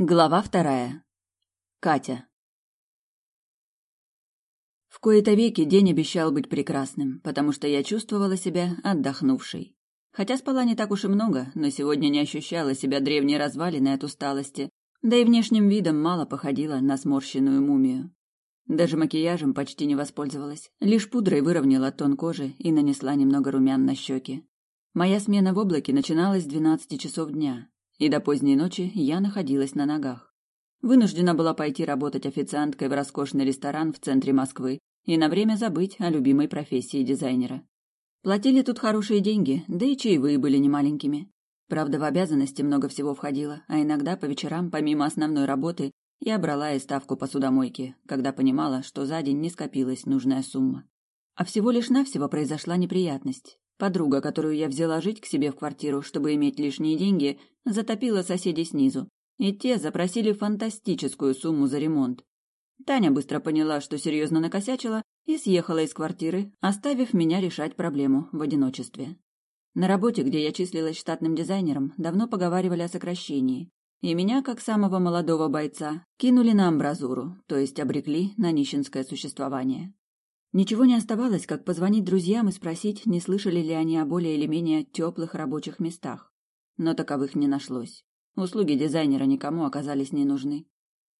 Глава вторая. Катя. В кои-то веки день обещал быть прекрасным, потому что я чувствовала себя отдохнувшей. Хотя спала не так уж и много, но сегодня не ощущала себя древней развалиной от усталости, да и внешним видом мало походила на сморщенную мумию. Даже макияжем почти не воспользовалась, лишь пудрой выровняла тон кожи и нанесла немного румян на щеки. Моя смена в облаке начиналась с двенадцати часов дня, и до поздней ночи я находилась на ногах. Вынуждена была пойти работать официанткой в роскошный ресторан в центре Москвы и на время забыть о любимой профессии дизайнера. Платили тут хорошие деньги, да и чаевые были немаленькими. Правда, в обязанности много всего входило, а иногда по вечерам, помимо основной работы, я брала и ставку посудомойки, когда понимала, что за день не скопилась нужная сумма. А всего лишь навсего произошла неприятность. Подруга, которую я взяла жить к себе в квартиру, чтобы иметь лишние деньги, затопила соседей снизу, и те запросили фантастическую сумму за ремонт. Таня быстро поняла, что серьезно накосячила, и съехала из квартиры, оставив меня решать проблему в одиночестве. На работе, где я числилась штатным дизайнером, давно поговаривали о сокращении, и меня, как самого молодого бойца, кинули на амбразуру, то есть обрекли на нищенское существование. Ничего не оставалось, как позвонить друзьям и спросить, не слышали ли они о более или менее теплых рабочих местах. Но таковых не нашлось. Услуги дизайнера никому оказались не нужны.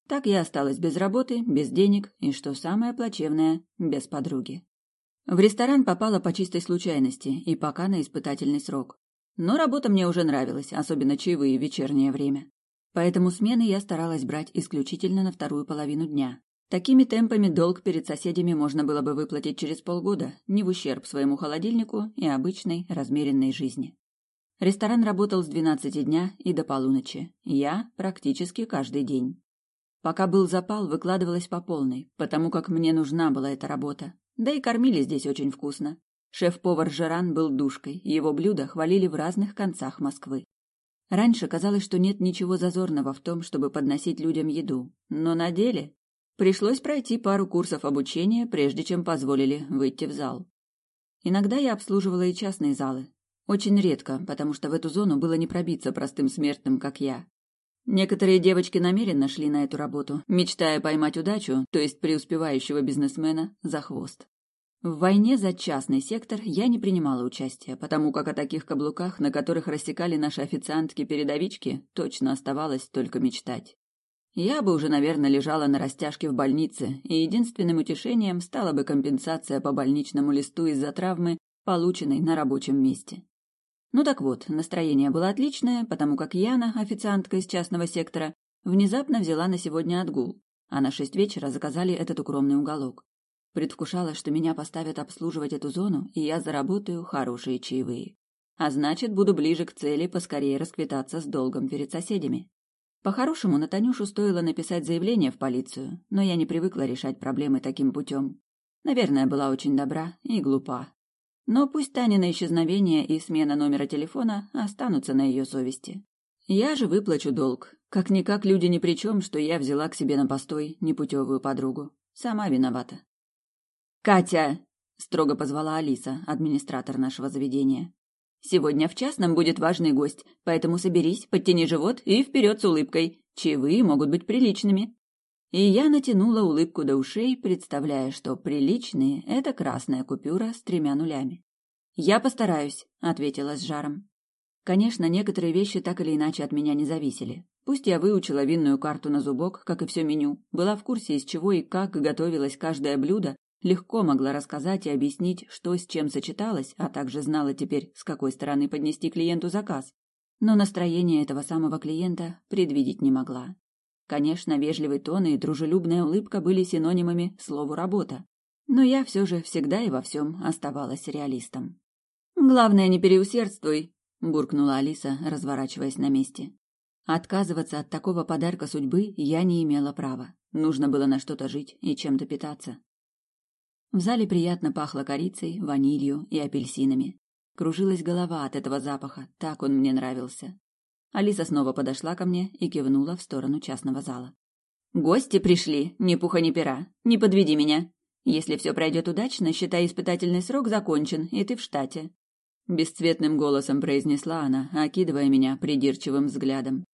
Так я осталась без работы, без денег и, что самое плачевное, без подруги. В ресторан попала по чистой случайности и пока на испытательный срок. Но работа мне уже нравилась, особенно чаевые в вечернее время. Поэтому смены я старалась брать исключительно на вторую половину дня, Такими темпами долг перед соседями можно было бы выплатить через полгода, не в ущерб своему холодильнику и обычной размеренной жизни. Ресторан работал с 12 дня и до полуночи. Я практически каждый день. Пока был запал, выкладывалась по полной, потому как мне нужна была эта работа. Да и кормили здесь очень вкусно. Шеф-повар Жеран был душкой, его блюда хвалили в разных концах Москвы. Раньше казалось, что нет ничего зазорного в том, чтобы подносить людям еду, но на деле Пришлось пройти пару курсов обучения, прежде чем позволили выйти в зал. Иногда я обслуживала и частные залы. Очень редко, потому что в эту зону было не пробиться простым смертным, как я. Некоторые девочки намеренно шли на эту работу, мечтая поймать удачу, то есть преуспевающего бизнесмена, за хвост. В войне за частный сектор я не принимала участия, потому как о таких каблуках, на которых рассекали наши официантки-передовички, точно оставалось только мечтать. Я бы уже, наверное, лежала на растяжке в больнице, и единственным утешением стала бы компенсация по больничному листу из-за травмы, полученной на рабочем месте. Ну так вот, настроение было отличное, потому как Яна, официантка из частного сектора, внезапно взяла на сегодня отгул, а на шесть вечера заказали этот укромный уголок. Предвкушала, что меня поставят обслуживать эту зону, и я заработаю хорошие чаевые. А значит, буду ближе к цели поскорее расквитаться с долгом перед соседями. По-хорошему, на Танюшу стоило написать заявление в полицию, но я не привыкла решать проблемы таким путем. Наверное, была очень добра и глупа. Но пусть Танина исчезновение и смена номера телефона останутся на ее совести. Я же выплачу долг. Как-никак люди ни при чем, что я взяла к себе на постой непутевую подругу. Сама виновата. «Катя!» — строго позвала Алиса, администратор нашего заведения. Сегодня в частном будет важный гость, поэтому соберись, подтяни живот и вперед с улыбкой. Чаевые могут быть приличными. И я натянула улыбку до ушей, представляя, что приличные — это красная купюра с тремя нулями. «Я постараюсь», — ответила с жаром. Конечно, некоторые вещи так или иначе от меня не зависели. Пусть я выучила винную карту на зубок, как и все меню, была в курсе, из чего и как готовилось каждое блюдо, легко могла рассказать и объяснить, что с чем сочеталось, а также знала теперь, с какой стороны поднести клиенту заказ. Но настроение этого самого клиента предвидеть не могла. Конечно, вежливый тон и дружелюбная улыбка были синонимами слову «работа». Но я все же всегда и во всем оставалась реалистом. «Главное, не переусердствуй», — буркнула Алиса, разворачиваясь на месте. Отказываться от такого подарка судьбы я не имела права. Нужно было на что-то жить и чем-то питаться. В зале приятно пахло корицей, ванилью и апельсинами. Кружилась голова от этого запаха, так он мне нравился. Алиса снова подошла ко мне и кивнула в сторону частного зала. «Гости пришли, ни пуха ни пера. Не подведи меня. Если все пройдет удачно, считай, испытательный срок закончен, и ты в штате». Бесцветным голосом произнесла она, окидывая меня придирчивым взглядом.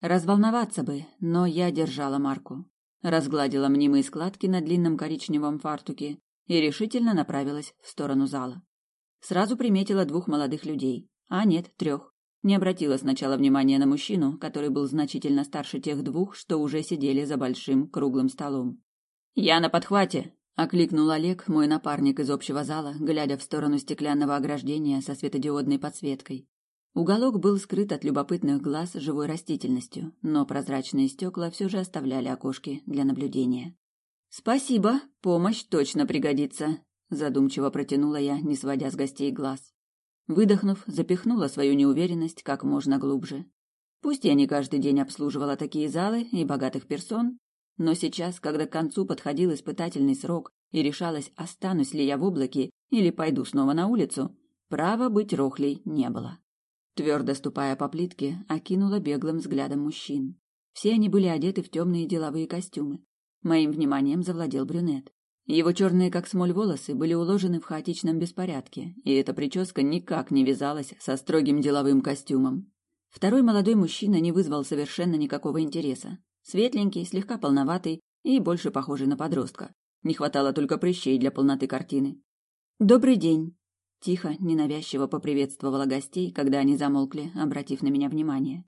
Разволноваться бы, но я держала марку. Разгладила мнимые складки на длинном коричневом фартуке и решительно направилась в сторону зала. Сразу приметила двух молодых людей, а нет, трех. Не обратила сначала внимания на мужчину, который был значительно старше тех двух, что уже сидели за большим круглым столом. «Я на подхвате!» — окликнул Олег, мой напарник из общего зала, глядя в сторону стеклянного ограждения со светодиодной подсветкой. Уголок был скрыт от любопытных глаз живой растительностью, но прозрачные стекла все же оставляли окошки для наблюдения. «Спасибо, помощь точно пригодится», — задумчиво протянула я, не сводя с гостей глаз. Выдохнув, запихнула свою неуверенность как можно глубже. Пусть я не каждый день обслуживала такие залы и богатых персон, но сейчас, когда к концу подходил испытательный срок и решалось, останусь ли я в облаке или пойду снова на улицу, права быть рохлей не было. Твердо ступая по плитке, окинула беглым взглядом мужчин. Все они были одеты в темные деловые костюмы. Моим вниманием завладел брюнет. Его черные, как смоль, волосы были уложены в хаотичном беспорядке, и эта прическа никак не вязалась со строгим деловым костюмом. Второй молодой мужчина не вызвал совершенно никакого интереса. Светленький, слегка полноватый и больше похожий на подростка. Не хватало только прыщей для полноты картины. «Добрый день!» Тихо, ненавязчиво поприветствовала гостей, когда они замолкли, обратив на меня внимание.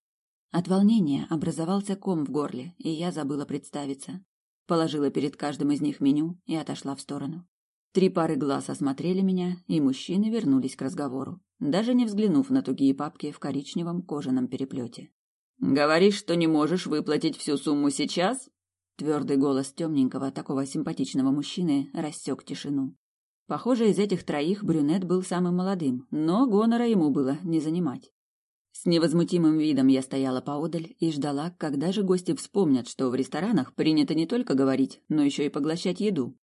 От волнения образовался ком в горле, и я забыла представиться положила перед каждым из них меню и отошла в сторону. Три пары глаз осмотрели меня, и мужчины вернулись к разговору, даже не взглянув на тугие папки в коричневом кожаном переплете. «Говоришь, что не можешь выплатить всю сумму сейчас?» Твердый голос темненького, такого симпатичного мужчины рассек тишину. Похоже, из этих троих брюнет был самым молодым, но гонора ему было не занимать. С невозмутимым видом я стояла поодаль и ждала, когда же гости вспомнят, что в ресторанах принято не только говорить, но еще и поглощать еду.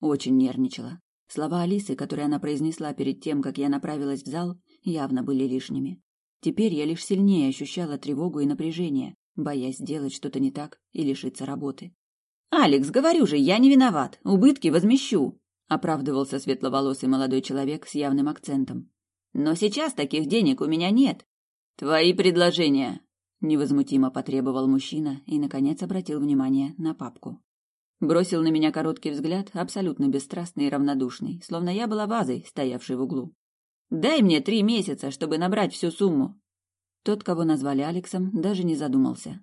Очень нервничала. Слова Алисы, которые она произнесла перед тем, как я направилась в зал, явно были лишними. Теперь я лишь сильнее ощущала тревогу и напряжение, боясь сделать что-то не так и лишиться работы. «Алекс, говорю же, я не виноват. Убытки возмещу», — оправдывался светловолосый молодой человек с явным акцентом. «Но сейчас таких денег у меня нет. Твои предложения, невозмутимо потребовал мужчина и наконец обратил внимание на папку. Бросил на меня короткий взгляд, абсолютно бесстрастный и равнодушный, словно я была вазой, стоявшей в углу. Дай мне три месяца, чтобы набрать всю сумму. Тот, кого назвали Алексом, даже не задумался.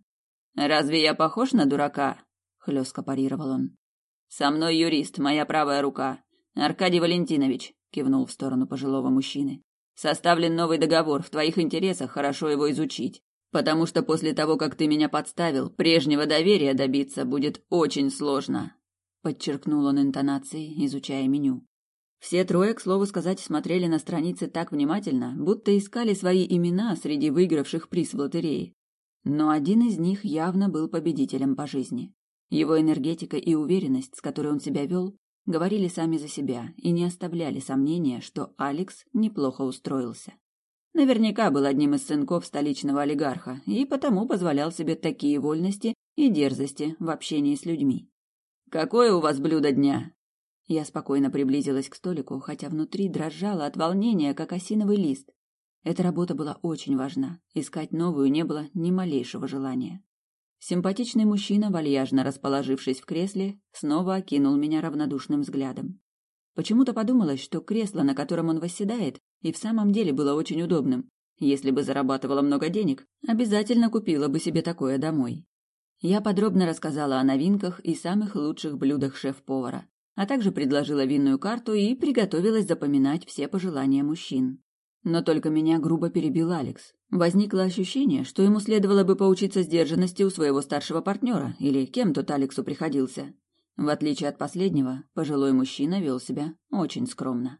Разве я похож на дурака? хлестко парировал он. Со мной юрист, моя правая рука. Аркадий Валентинович, кивнул в сторону пожилого мужчины. Составлен новый договор, в твоих интересах хорошо его изучить. Потому что после того, как ты меня подставил, прежнего доверия добиться будет очень сложно. Подчеркнул он интонацией, изучая меню. Все трое, к слову сказать, смотрели на страницы так внимательно, будто искали свои имена среди выигравших приз в лотерее. Но один из них явно был победителем по жизни. Его энергетика и уверенность, с которой он себя вел, говорили сами за себя и не оставляли сомнения, что Алекс неплохо устроился. Наверняка был одним из сынков столичного олигарха и потому позволял себе такие вольности и дерзости в общении с людьми. «Какое у вас блюдо дня?» Я спокойно приблизилась к столику, хотя внутри дрожала от волнения, как осиновый лист. Эта работа была очень важна, искать новую не было ни малейшего желания. Симпатичный мужчина, вальяжно расположившись в кресле, снова окинул меня равнодушным взглядом. Почему-то подумалось, что кресло, на котором он восседает, и в самом деле было очень удобным. Если бы зарабатывала много денег, обязательно купила бы себе такое домой. Я подробно рассказала о новинках и самых лучших блюдах шеф-повара, а также предложила винную карту и приготовилась запоминать все пожелания мужчин. Но только меня грубо перебил Алекс. Возникло ощущение, что ему следовало бы поучиться сдержанности у своего старшего партнера, или кем тот Алексу приходился. В отличие от последнего, пожилой мужчина вел себя очень скромно.